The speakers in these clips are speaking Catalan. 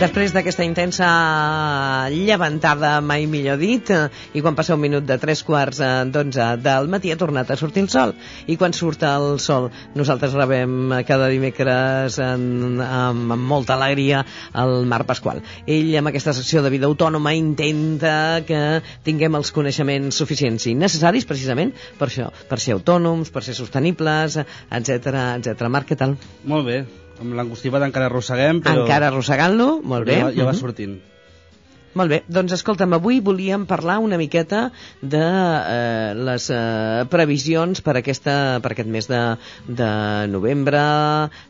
Després d'aquesta intensa llevantada, mai millor dit, i quan passa un minut de tres quarts eh, d'onze del matí ha tornat a sortir el sol. I quan surt el sol, nosaltres rebem cada dimecres en, amb, amb molta alegria el Marc Pasqual. Ell, amb aquesta secció de vida autònoma, intenta que tinguem els coneixements suficients i necessaris, precisament, per això, per ser autònoms, per ser sostenibles, etc etc. Marc, què tal? Molt bé, amb l'angostipat encara arrosseguem, però... Encara arrossegant-lo, molt bé. Ja, ja va Mhm. sortint. Molt bé, doncs escolta'm, avui volíem parlar una miqueta de eh, les eh, previsions per, aquesta, per aquest mes de, de novembre,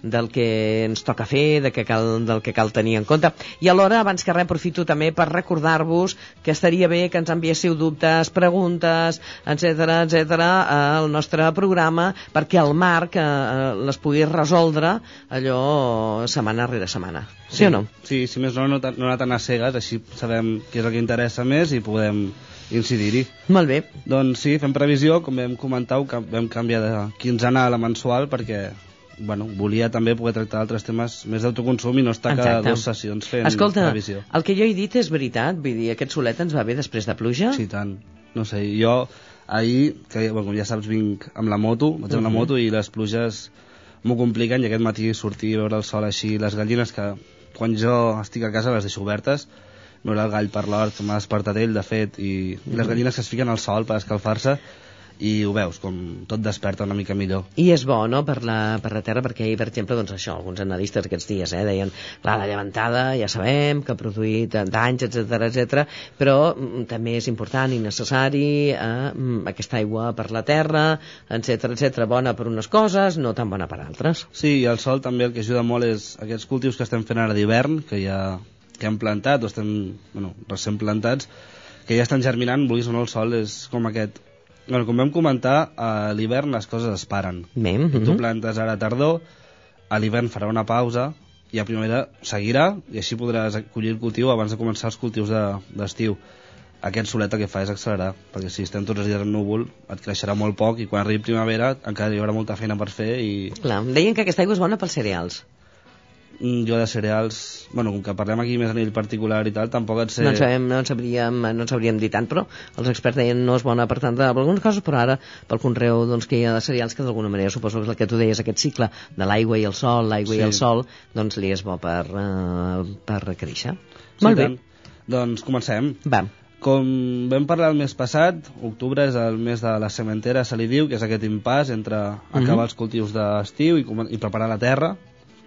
del que ens toca fer, de que cal, del que cal tenir en compte. I alhora, abans que res, aprofito també per recordar-vos que estaria bé que ens enviéssiu dubtes, preguntes, etc etc al nostre programa perquè el Marc eh, les pugui resoldre allò setmana rere setmana. Sí, o no? Sí, si més no, no, no anar tan a cegues, així sabem què és el que interessa més i podem incidir-hi. Molt bé. Doncs sí, fem previsió, com vam comentar, vam canviar de quinzena a la mensual perquè bueno, volia també poder tractar altres temes més d'autoconsum i no estar cada Exacte. dues sessions fent Escolta, previsió. el que jo he dit és veritat? Vull dir, aquest solet ens va bé després de pluja? Sí, tant. No sé, jo ahir, que bueno, com ja saps, vinc amb la moto, vaig amb la Mhm. moto i les pluges m'ho compliquen i aquest matí sortir i veure el sol així, les gallines que quan jo estic a casa les deixo obertes, veure el gall per l'hort, m'ha despertat ell, de fet, i les gallines que es fiquen al sol per escalfar-se i ho veus, com tot desperta una mica millor. I és bo, no?, per la, per la terra, perquè ahir, per exemple, doncs això, alguns analistes aquests dies, eh, deien, clar, la llevantada ja sabem que ha produït danys, etc etc, però mm, també és important i necessari eh, mm, aquesta aigua per la terra, etc etc, bona per unes coses, no tan bona per altres. Sí, i el sol també el que ajuda molt és aquests cultius que estem fent ara d'hivern, que ja que hem plantat o estem, bueno, recent plantats, que ja estan germinant, vulguis o no, el sol és com aquest... Bueno, com vam comentar, a l'hivern les coses es paren. Bé, Tu mhm. plantes ara tardor, a l'hivern farà una pausa i a primavera seguirà i així podràs collir el cultiu abans de començar els cultius de- d'estiu. Aquest solet el que fa és accelerar, perquè si estem tots els dies en núvol et creixerà molt poc i quan arribi primavera encara hi haurà molta feina per fer i Clar, deien que aquesta aigua és bona pels cereals. Jo de cereals, bueno, com que parlem aquí més a nivell particular i tal, tampoc et sé... No en, sabem, no, en sabríem, no en sabríem dir tant, però els experts deien no és bona per tant per algunes coses, però ara pel conreu doncs, que hi ha de cereals que d'alguna manera suposo que és el que tu deies, aquest cicle de l'aigua i el sol, l'aigua Sí. i el sol, doncs li és bo per, uh, per créixer. Sí, Molt bé, tant. Doncs comencem. va. Com vam parlar el mes passat, octubre és el mes de la sementera, se li diu, que és aquest impàs entre acabar Mhm. els cultius d'estiu i, i preparar la terra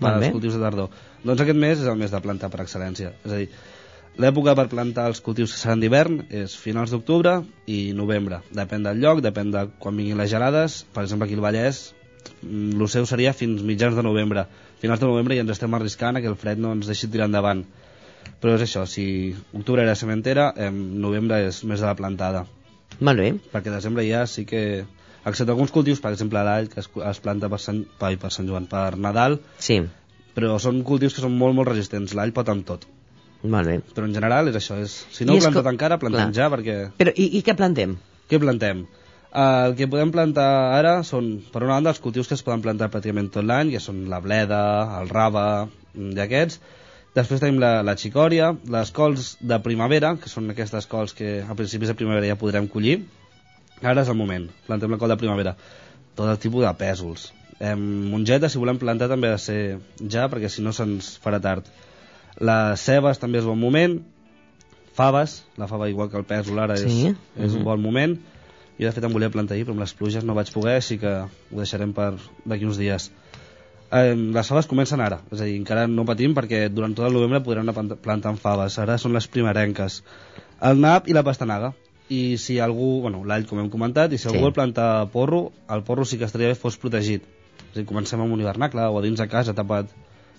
per Molt bé. als cultius de tardor. Doncs aquest mes és el mes de plantar per excel·lència. És a dir, l'època per plantar els cultius que seran d'hivern és finals d'octubre i novembre. Depèn del lloc, depèn de quan vinguin les gelades. Per exemple, aquí al Vallès, mm, el seu seria fins mitjans de novembre. Finals de novembre ja ens estem arriscant a que el fred no ens deixi tirar endavant. Però és això, si octubre era sementera, em, novembre és més de la plantada. Molt bé. Perquè desembre ja sí que... Excepte alguns cultius, per exemple l'all, que es, es planta per Sant, ai, per Sant Joan, per Nadal, Sí, però són cultius que són molt, molt resistents. L'all pot amb tot. molt bé. Però en general és això, és, si no I ho plantat co- encara, plantem clar. ja, perquè... Però i, i què plantem? Què plantem? El que podem plantar ara són, per una banda, els cultius que es poden plantar pràcticament tot l'any, que són la bleda, el raba, mm, d'aquests. Després tenim la, la xicòria, les cols de primavera, que són aquestes cols que a principis de primavera ja podrem collir. Ara és el moment, plantem la col de primavera. Tot el tipus de pèsols. Eh, mongeta, si volem plantar, també ha de ser ja, perquè si no se'ns farà tard. Les cebes també és bon moment. Faves, la fava igual que el pèsol ara és, Sí. és Mhm. un bon moment. Jo de fet em volia plantar ahir, però amb les pluges no vaig poder, així que ho deixarem per d'aquí uns dies. Eh, les faves comencen ara, és a dir, encara no patim perquè durant tot el novembre podrem anar plant- plantant faves, ara són les primerenques. El nap i la pastanaga. I si algú, bueno, l'all com hem comentat, i si algú Sí. vol plantar porro, el porro sí que estaria bé fos protegit. És a dir, comencem amb un hivernacle o a dins de casa tapat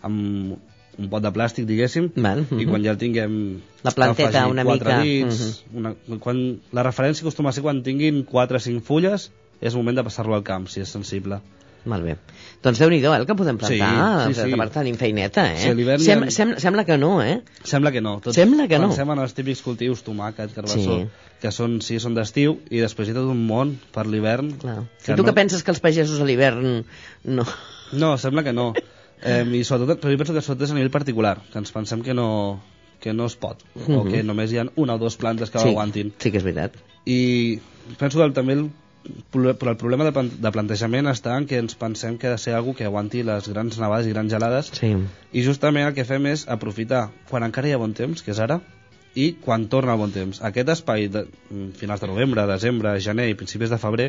amb un pot de plàstic, diguéssim, Val, i mhm. quan ja el tinguem La planteta una mica, dits, una, quan, la referència acostuma a ser quan tinguin 4 o 5 fulles és moment de passar-lo al camp, si és sensible Molt bé. Doncs déu-n'hi-do, eh, el que podem plantar. Sí, sí, sí. Per tenim feineta, eh? Sí, Sem sem sembla que no, eh? Sembla que no. Tots Sembla que no. Pensem en els típics cultius, tomàquet, carbassó, Sí. que són, sí, són d'estiu, i després hi ha tot un món per l'hivern. I tu no... que penses que els pagesos a l'hivern no... No, sembla que no. Eh, I sobretot, però jo penso que sobretot és a nivell particular, que ens pensem que no, que no es pot, mm -hmm. o que només hi ha una o dues plantes que Mhm. sí, l'aguantin. sí que és veritat. I penso que també el, però el problema de, de plantejament està en que ens pensem que ha de ser algo que aguanti les grans nevades i grans gelades Sí. i justament el que fem és aprofitar quan encara hi ha bon temps, que és ara, i quan torna el bon temps. Aquest espai de mm, finals de novembre, desembre, gener i principis de febrer,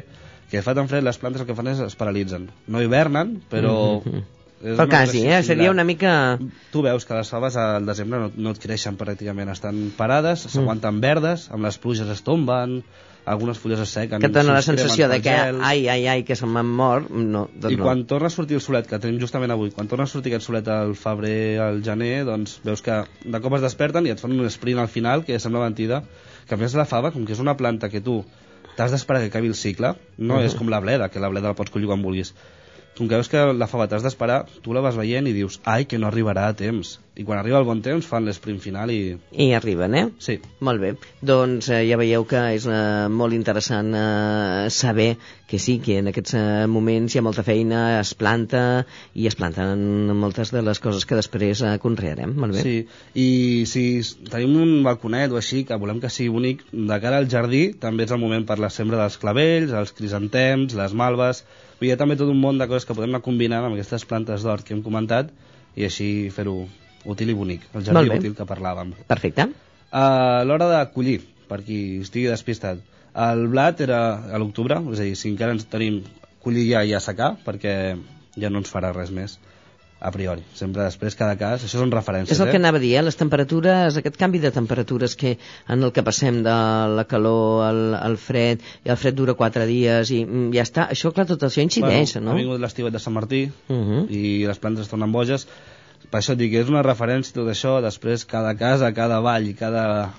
que fa tan fred, les plantes el que fan és es paralitzen. No hivernen, però... Mhm. és Però quasi, eh? Seria una mica... Tu veus que les faves al desembre no, no et creixen pràcticament, estan parades, s'aguanten verdes, amb les pluges es tomben, algunes fulles es sequen... Que et dona la sensació de que, gel. ai, ai, ai, que se m'han mort. No, doncs I no. quan torna a sortir el solet, que tenim justament avui, quan torna a sortir aquest solet al febrer, al gener, doncs veus que de cop es desperten i et fan un sprint al final que sembla mentida, que a més la fava, com que és una planta que tu t'has d'esperar que acabi el cicle, no és com la bleda, que la bleda la pots collir quan vulguis. Com que veus que la fava t'has d'esperar, tu la vas veient i dius, ai, que no arribarà a temps. I quan arriba el bon temps fan l'esprint final i... I arriben, eh? Sí, Molt bé, doncs eh, ja veieu que és eh, molt interessant eh, saber que sí, que en aquests eh, moments hi ha molta feina, es planta i es planten moltes de les coses que després eh, conrearem, molt bé? Sí, i si tenim un balconet o així que volem que sigui bonic, de cara al jardí també és el moment per la sembra dels clavells, els crisantems, les malves... Vull dir, hi ha també tot un món de coses que podem anar combinant amb aquestes plantes d'hort que hem comentat i així fer-ho útil i bonic, el jardí útil que parlàvem. Perfecte. A l'hora de collir, per qui estigui despistat, el blat era a l'octubre, és a dir, si encara ens tenim collir ja i assecar, perquè ja no ens farà res més a priori. Sempre després, cada cas, això són referències, És el eh? que anava a dir, eh? les temperatures, aquest canvi de temperatures que en el que passem de la calor al, al fred, i el fred dura quatre dies i mm, ja està, això clar, tot això incideix, bueno, no? Ha vingut l'estiuet de Sant Martí Uh -huh. i les plantes es tornen boges. Per això dic és una referència tot això, després cada casa, cada vall, cada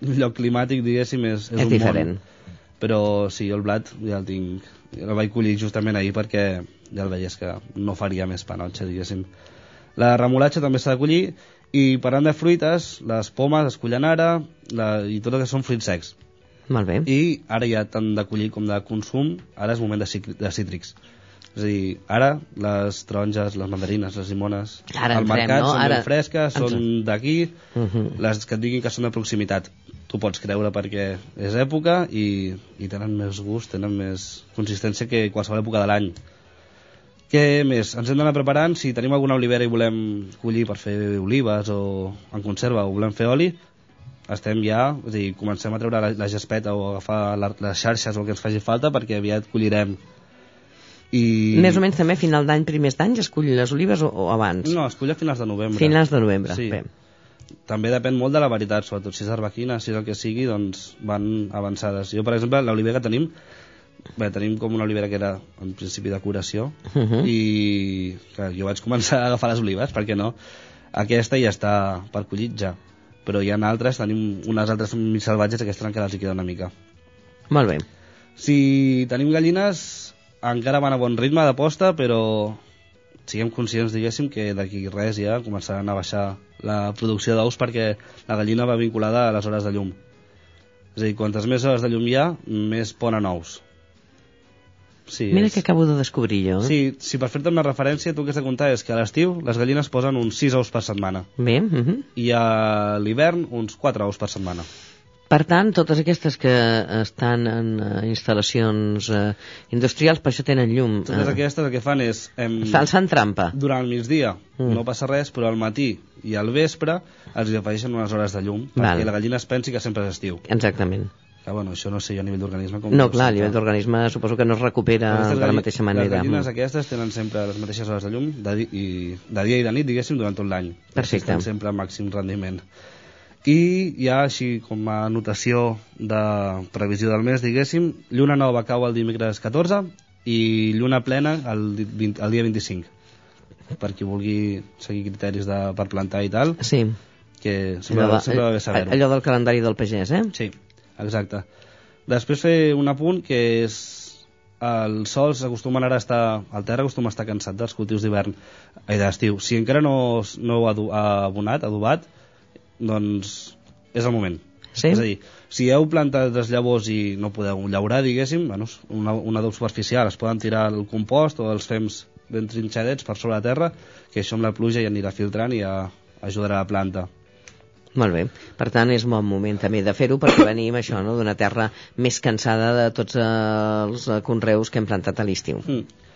lloc climàtic, diguéssim, és, és, És un diferent. món. Però sí, el blat ja el tinc, el vaig collir justament ahir perquè ja el veies que no faria més panotxa, diguéssim. La remolatxa també s'ha de collir i parlant de fruites, les pomes es collen ara la, i tot el que són fruits secs. Molt bé. I ara ja tant de collir com de consum, ara és moment de, de cítrics. És a dir, ara les taronges, les mandarines, les limones, Ara al entrem, mercat no? són Ara- ben fresques, ens- són d'aquí, Uh -huh. les que et diguin que són de proximitat. Tu pots creure perquè és època i, i tenen més gust, tenen més consistència que qualsevol època de l'any. Què més? Ens hem d'anar preparant. Si tenim alguna olivera i volem collir per fer olives o en conserva o volem fer oli, estem ja, és a dir, comencem a treure la, la gespeta o agafar la, les xarxes o el que ens faci falta perquè aviat collirem. I... Més o menys també final d'any, primers d'any, es cull les olives o, o abans? No, es cull a finals de novembre. Finals de novembre, Sí. bé. També depèn molt de la varietat, sobretot si és arbequina, si és el que sigui, doncs van avançades. Jo, per exemple, l'olivera que tenim, bé, tenim com una olivera que era en principi de curació, Uh -huh. i que jo vaig començar a agafar les olives, perquè no? Aquesta ja està per collir ja, però hi ha altres, tenim unes altres mig salvatges, aquestes encara els hi queda una mica. Molt bé. Si tenim gallines, encara van a bon ritme de posta, però siguem conscients, diguéssim, que d'aquí res ja començaran a baixar la producció d'ous perquè la gallina va vinculada a les hores de llum. És a dir, quantes més hores de llum hi ha, més ponen ous. Sí, Mira és... que acabo de descobrir jo. Sí, si per fer-te una referència, tu que has de comptar és que a l'estiu les gallines posen uns 6 ous per setmana Bé, uh -huh. i a l'hivern uns 4 ous per setmana. Per tant, totes aquestes que estan en uh, instal·lacions uh, industrials, per això tenen llum. Totes eh, aquestes el que fan és... Em... Falsen trampa. durant el migdia Mm. no passa res, però al matí i al vespre els afegeixen unes hores de llum Val. perquè la gallina es pensi que sempre és estiu. Exactament. Que, bueno, això no sé jo a nivell d'organisme com... No, clar, a nivell d'organisme suposo que no es recupera Aquestes de la mateixa manera. Les gallines Mm. aquestes tenen sempre les mateixes hores de llum de, di i, de dia i de nit, diguéssim, durant tot l'any. Perfecte. Estan sempre al màxim rendiment. I ja així com a anotació de previsió del mes, diguéssim, lluna nova cau el dimecres 14 i lluna plena el, di- 20, el dia 25 per qui vulgui seguir criteris de, per plantar i tal, Sí, que sempre, allò, sempre va bé saber-ho. allò del calendari del pagès, eh? Sí, exacte. Després fer un apunt que és els sols acostumen ara a estar, el terra acostuma a estar cansat dels cultius d'hivern i d'estiu. Si encara no, no heu adu- abonat, adobat, doncs és el moment. Sí? És a dir, si heu plantat les llavors i no podeu llaurar, diguéssim, bueno, un, un adob superficial, es poden tirar al compost o els fems ben trinxadets per sobre la terra, que això amb la pluja ja anirà filtrant i ja ajudarà la planta. Molt bé. Per tant, és bon moment també de fer-ho perquè venim això, no?, d'una terra més cansada de tots els conreus que hem plantat a l'estiu. Mm.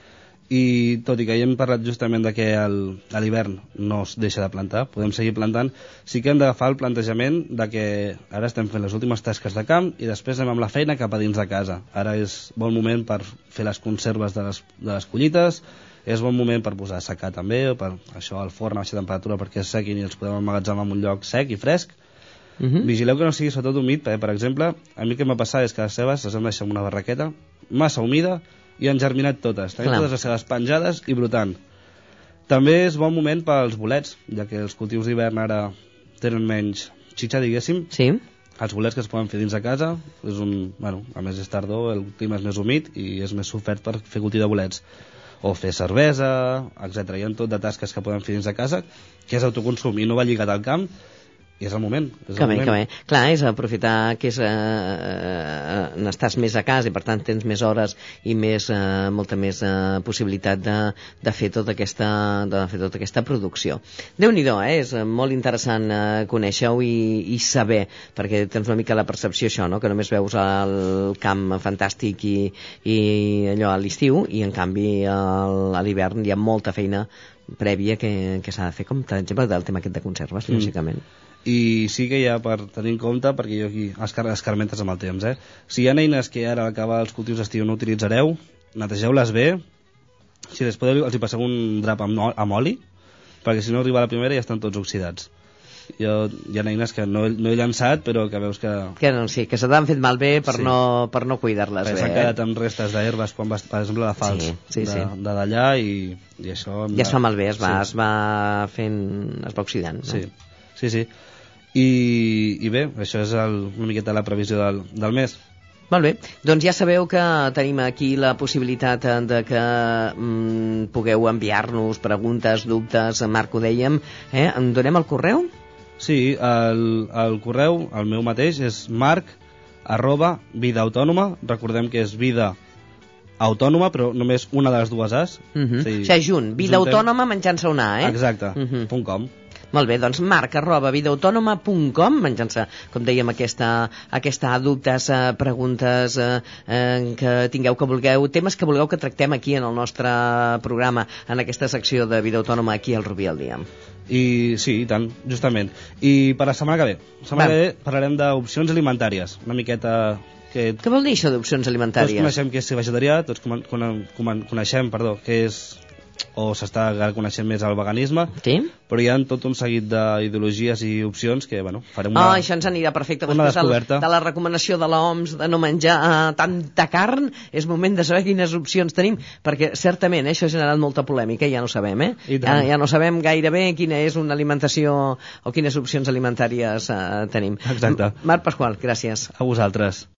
I tot i que ja hem parlat justament de que el- a l'hivern no es deixa de plantar, podem seguir plantant, sí que hem d'agafar el plantejament de que ara estem fent les últimes tasques de camp i després anem amb la feina cap a dins de casa. Ara és bon moment per fer les conserves de les, de les collites, és bon moment per posar a secar també, o per això al forn a baixa temperatura perquè es sequin i els podem emmagatzemar en un lloc sec i fresc. Uh -huh. Vigileu que no sigui sobretot humit, perquè, per exemple, a mi el que m'ha passat és que les cebes les hem deixat en una barraqueta massa humida i han germinat totes. Tenim Clar. totes les cebes penjades i brotant. També és bon moment pels bolets, ja que els cultius d'hivern ara tenen menys xitxa, diguéssim. Sí? Els bolets que es poden fer dins de casa, és un, bueno, a més és tardor, el clima és més humit i és més sofert per fer cultiu de bolets o fer cervesa, etc. Hi ha tot de tasques que poden fer dins de casa, que és autoconsum i no va lligat al camp, i és el moment. És Que el bé, moment. que bé. Clar, és aprofitar que és, eh, eh, n'estàs més a casa i per tant tens més hores i més, eh, molta més eh, possibilitat de, de, fer tota aquesta, de fer tota aquesta producció. déu nhi eh? és eh, molt interessant eh, conèixer-ho i, i saber, perquè tens una mica la percepció això, no? que només veus el camp fantàstic i, i allò a l'estiu i en canvi al- a l'hivern hi ha molta feina prèvia que, que s'ha de fer, com per exemple del tema aquest de conserves, Mm. lògicament. I sí que hi ha per tenir en compte perquè jo aquí escar escarmentes amb el temps eh? si hi ha eines que ara al acabar els cultius d'estiu no utilitzareu netegeu-les bé si les podeu els hi passeu un drap amb, amb oli perquè si no arriba la primera ja estan tots oxidats jo, hi ha eines que no, he- no he llançat però que veus que Que no, sí, que se t'han fet malbé per Sí. no, per no cuidar-les bé. s'han eh? quedat amb restes d'herbes quan vas, per exemple de fals Sí, sí, de, sí. de d'allà i, i això Ja es fa malbé, es va, sí. es va fent... es va oxidant. No? Sí, sí, sí. I, i bé, això és el, una miqueta la previsió del, del mes. Molt bé, doncs ja sabeu que tenim aquí la possibilitat eh, de que mm, pugueu enviar-nos preguntes, dubtes, Marc ho dèiem, eh? en donem el correu? Sí, el, el correu, el meu mateix, és marc arroba vida autònoma. Recordem que és vida autònoma, però només una de les dues As. Uh -huh. Sí, o sigui, junt, vida juntem- autònoma menjant-se una A, eh? Exacte, Uh -huh. punt com. Molt bé, doncs marc arroba vidaautònoma.com menjant-se, com dèiem, aquesta, aquesta dubtes, preguntes eh, que tingueu que vulgueu, temes que vulgueu que tractem aquí en el nostre programa, en aquesta secció de Vida Autònoma aquí al Rubí al Dia. I sí, i tant, justament. I per la setmana que ve, la setmana Va. que ve parlarem d'opcions alimentàries, una miqueta que Què vol dir això d'opcions tots alimentàries? coneixem que és vegetarià, tots coneixem, perdó, que és o s'està coneixent més el veganisme, Sí? però hi ha tot un seguit d'ideologies i opcions que, bueno, farem una... això ens anirà perfecte. una Després del- descoberta. de la recomanació de l'OMS de no menjar eh, tanta carn, és moment de saber quines opcions tenim, perquè certament eh, això ha generat molta polèmica, ja no sabem, eh? Ja, ja no sabem gairebé quina és una alimentació o quines opcions alimentàries eh, tenim. Exacte. Marc Pasqual, gràcies. A vosaltres.